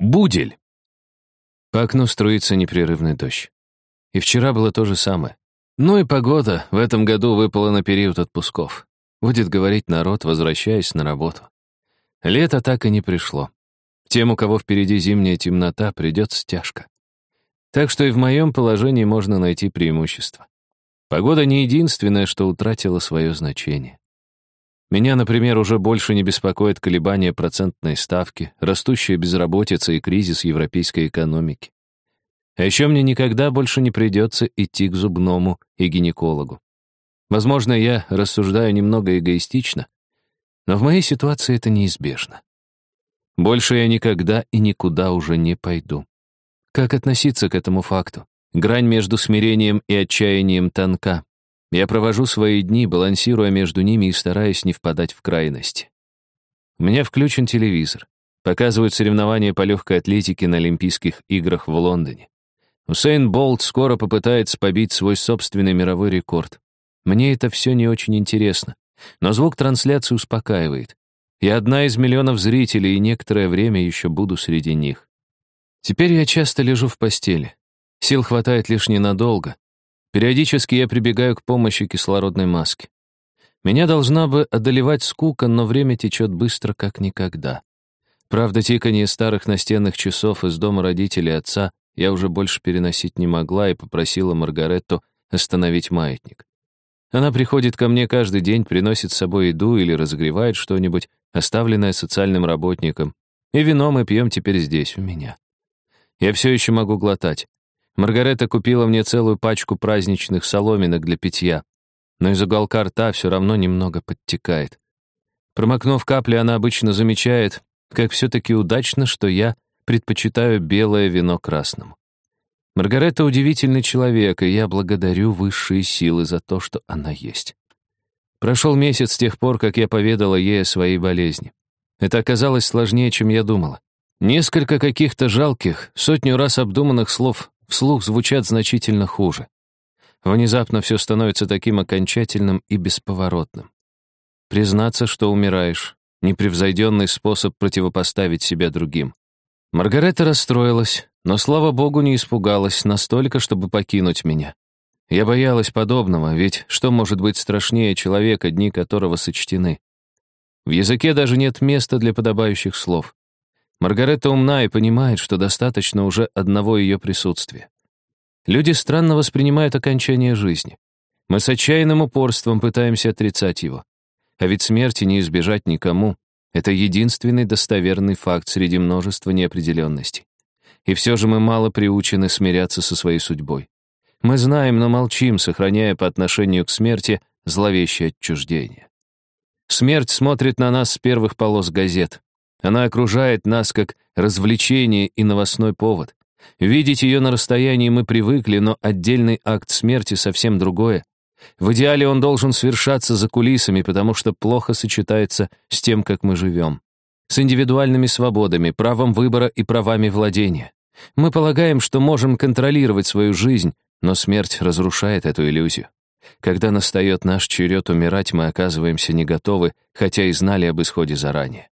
Будель. По окну струится непрерывный дождь. И вчера было то же самое. Ну и погода в этом году выпала на период отпусков. Будет говорить народ, возвращаясь на работу. Лето так и не пришло. Тем, у кого впереди зимняя темнота, придется тяжко. Так что и в моем положении можно найти преимущество. Погода не единственное, что утратило свое значение. Меня, например, уже больше не беспокоит колебания процентной ставки, растущая безработица и кризис европейской экономики. А еще мне никогда больше не придется идти к зубному и гинекологу. Возможно, я рассуждаю немного эгоистично, но в моей ситуации это неизбежно. Больше я никогда и никуда уже не пойду. Как относиться к этому факту? Грань между смирением и отчаянием тонка. Я провожу свои дни, балансируя между ними и стараясь не впадать в крайности. У меня включен телевизор. Показывают соревнования по легкой атлетике на Олимпийских играх в Лондоне. Усейн Болт скоро попытается побить свой собственный мировой рекорд. Мне это все не очень интересно, но звук трансляции успокаивает. Я одна из миллионов зрителей, и некоторое время еще буду среди них. Теперь я часто лежу в постели. Сил хватает лишь ненадолго, Периодически я прибегаю к помощи кислородной маски. Меня должна бы одолевать скука, но время течет быстро, как никогда. Правда, тиканье старых настенных часов из дома родителей отца я уже больше переносить не могла и попросила Маргаретту остановить маятник. Она приходит ко мне каждый день, приносит с собой еду или разогревает что-нибудь, оставленное социальным работником. И вино мы пьем теперь здесь, у меня. Я все еще могу глотать. Маргарета купила мне целую пачку праздничных соломинок для питья, но из уголка рта все равно немного подтекает. Промокнув капли, она обычно замечает, как все-таки удачно, что я предпочитаю белое вино красному. Маргарета удивительный человек, и я благодарю высшие силы за то, что она есть. Прошел месяц с тех пор, как я поведала ей о своей болезни. Это оказалось сложнее, чем я думала. Несколько каких-то жалких, сотню раз обдуманных слов вслух звучат значительно хуже. Внезапно все становится таким окончательным и бесповоротным. Признаться, что умираешь — непревзойденный способ противопоставить себя другим. Маргарета расстроилась, но, слава богу, не испугалась настолько, чтобы покинуть меня. Я боялась подобного, ведь что может быть страшнее человека, дни которого сочтены? В языке даже нет места для подобающих слов. Маргарета умна и понимает, что достаточно уже одного ее присутствия. Люди странно воспринимают окончание жизни. Мы с отчаянным упорством пытаемся отрицать его. А ведь смерти не избежать никому. Это единственный достоверный факт среди множества неопределенностей. И все же мы мало приучены смиряться со своей судьбой. Мы знаем, но молчим, сохраняя по отношению к смерти зловещее отчуждение. Смерть смотрит на нас с первых полос газет. Она окружает нас как развлечение и новостной повод. Видеть ее на расстоянии мы привыкли, но отдельный акт смерти совсем другое. В идеале он должен свершаться за кулисами, потому что плохо сочетается с тем, как мы живем. С индивидуальными свободами, правом выбора и правами владения. Мы полагаем, что можем контролировать свою жизнь, но смерть разрушает эту иллюзию. Когда настает наш черед умирать, мы оказываемся не готовы, хотя и знали об исходе заранее.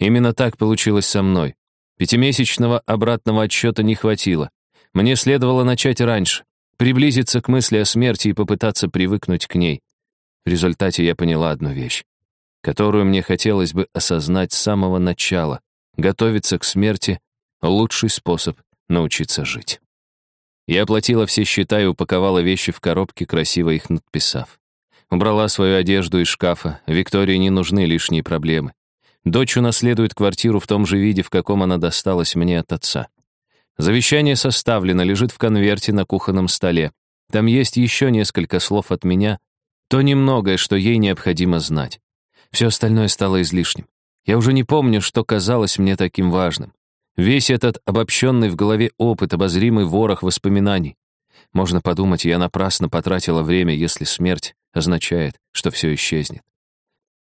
Именно так получилось со мной. Пятимесячного обратного отсчета не хватило. Мне следовало начать раньше, приблизиться к мысли о смерти и попытаться привыкнуть к ней. В результате я поняла одну вещь, которую мне хотелось бы осознать с самого начала. Готовиться к смерти — лучший способ научиться жить. Я оплатила все счета и упаковала вещи в коробки, красиво их надписав. Убрала свою одежду из шкафа, Виктории не нужны лишние проблемы. Дочь унаследует квартиру в том же виде, в каком она досталась мне от отца. Завещание составлено, лежит в конверте на кухонном столе. Там есть еще несколько слов от меня, то немногое, что ей необходимо знать. Все остальное стало излишним. Я уже не помню, что казалось мне таким важным. Весь этот обобщенный в голове опыт, обозримый ворох воспоминаний. Можно подумать, я напрасно потратила время, если смерть означает, что все исчезнет.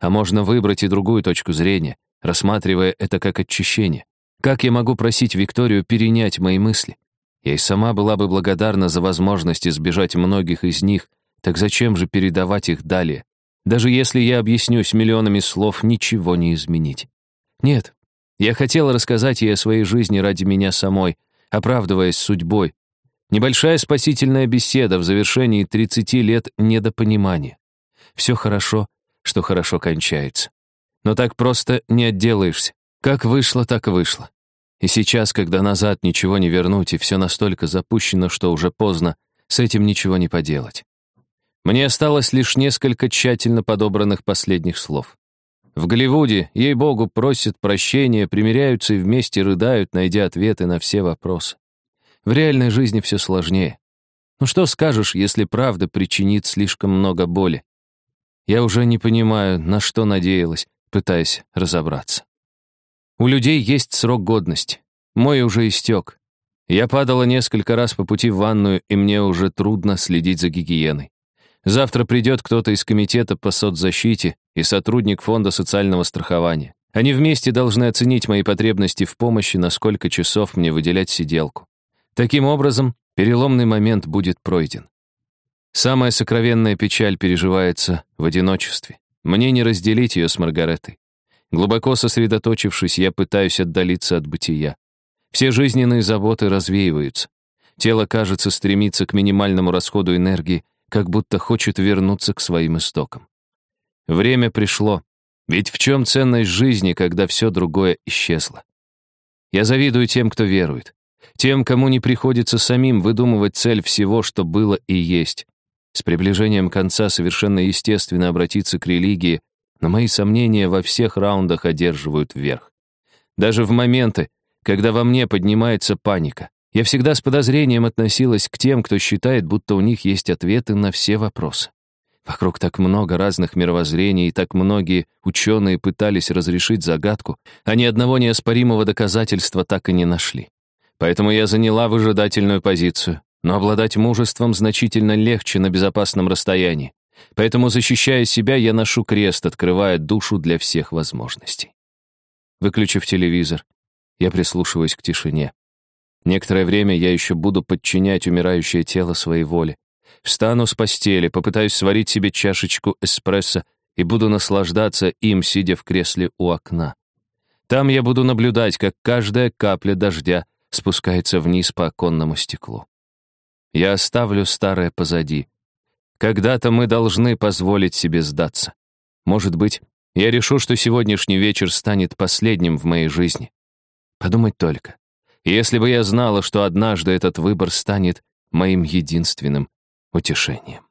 А можно выбрать и другую точку зрения, рассматривая это как очищение. Как я могу просить Викторию перенять мои мысли? Я и сама была бы благодарна за возможность избежать многих из них, так зачем же передавать их далее? Даже если я объяснюсь миллионами слов, ничего не изменить. Нет, Я хотел рассказать ей о своей жизни ради меня самой, оправдываясь судьбой. Небольшая спасительная беседа в завершении 30 лет недопонимания. Все хорошо, что хорошо кончается. Но так просто не отделаешься. Как вышло, так вышло. И сейчас, когда назад ничего не вернуть, и все настолько запущено, что уже поздно, с этим ничего не поделать. Мне осталось лишь несколько тщательно подобранных последних слов. В Голливуде, ей-богу, просят прощения, примиряются и вместе рыдают, найдя ответы на все вопросы. В реальной жизни все сложнее. Ну что скажешь, если правда причинит слишком много боли? Я уже не понимаю, на что надеялась, пытаясь разобраться. У людей есть срок годности. Мой уже истек. Я падала несколько раз по пути в ванную, и мне уже трудно следить за гигиеной. Завтра придет кто-то из комитета по соцзащите и сотрудник фонда социального страхования. Они вместе должны оценить мои потребности в помощи, на сколько часов мне выделять сиделку. Таким образом, переломный момент будет пройден. Самая сокровенная печаль переживается в одиночестве. Мне не разделить ее с Маргаретой. Глубоко сосредоточившись, я пытаюсь отдалиться от бытия. Все жизненные заботы развеиваются. Тело, кажется, стремится к минимальному расходу энергии, как будто хочет вернуться к своим истокам. Время пришло. Ведь в чем ценность жизни, когда все другое исчезло? Я завидую тем, кто верует. Тем, кому не приходится самим выдумывать цель всего, что было и есть. С приближением конца совершенно естественно обратиться к религии, но мои сомнения во всех раундах одерживают вверх. Даже в моменты, когда во мне поднимается паника, я всегда с подозрением относилась к тем, кто считает, будто у них есть ответы на все вопросы. Вокруг так много разных мировоззрений, и так многие ученые пытались разрешить загадку, а ни одного неоспоримого доказательства так и не нашли. Поэтому я заняла выжидательную позицию, но обладать мужеством значительно легче на безопасном расстоянии. Поэтому, защищая себя, я ношу крест, открывая душу для всех возможностей. Выключив телевизор, я прислушиваюсь к тишине. Некоторое время я еще буду подчинять умирающее тело своей воле. Встану с постели, попытаюсь сварить себе чашечку эспрессо и буду наслаждаться им, сидя в кресле у окна. Там я буду наблюдать, как каждая капля дождя спускается вниз по оконному стеклу. Я оставлю старое позади. Когда-то мы должны позволить себе сдаться. Может быть, я решу, что сегодняшний вечер станет последним в моей жизни. Подумать только. Если бы я знала, что однажды этот выбор станет моим единственным утешением.